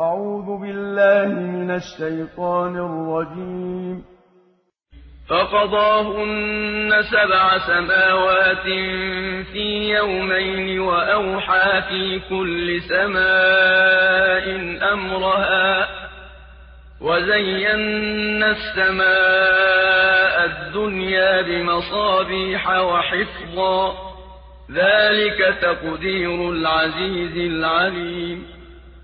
أعوذ بالله من الشيطان الرجيم. فقضاهن سبع سماوات في يومين وأوحى في كل سماء أمرها وزينا السماء الدنيا بمصابيح وحفظا. ذلك تقدير العزيز العليم.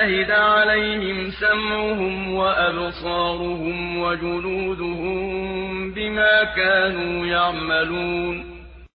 شهد عليهم سمعهم وأبصارهم وجلودهم بما كانوا يعملون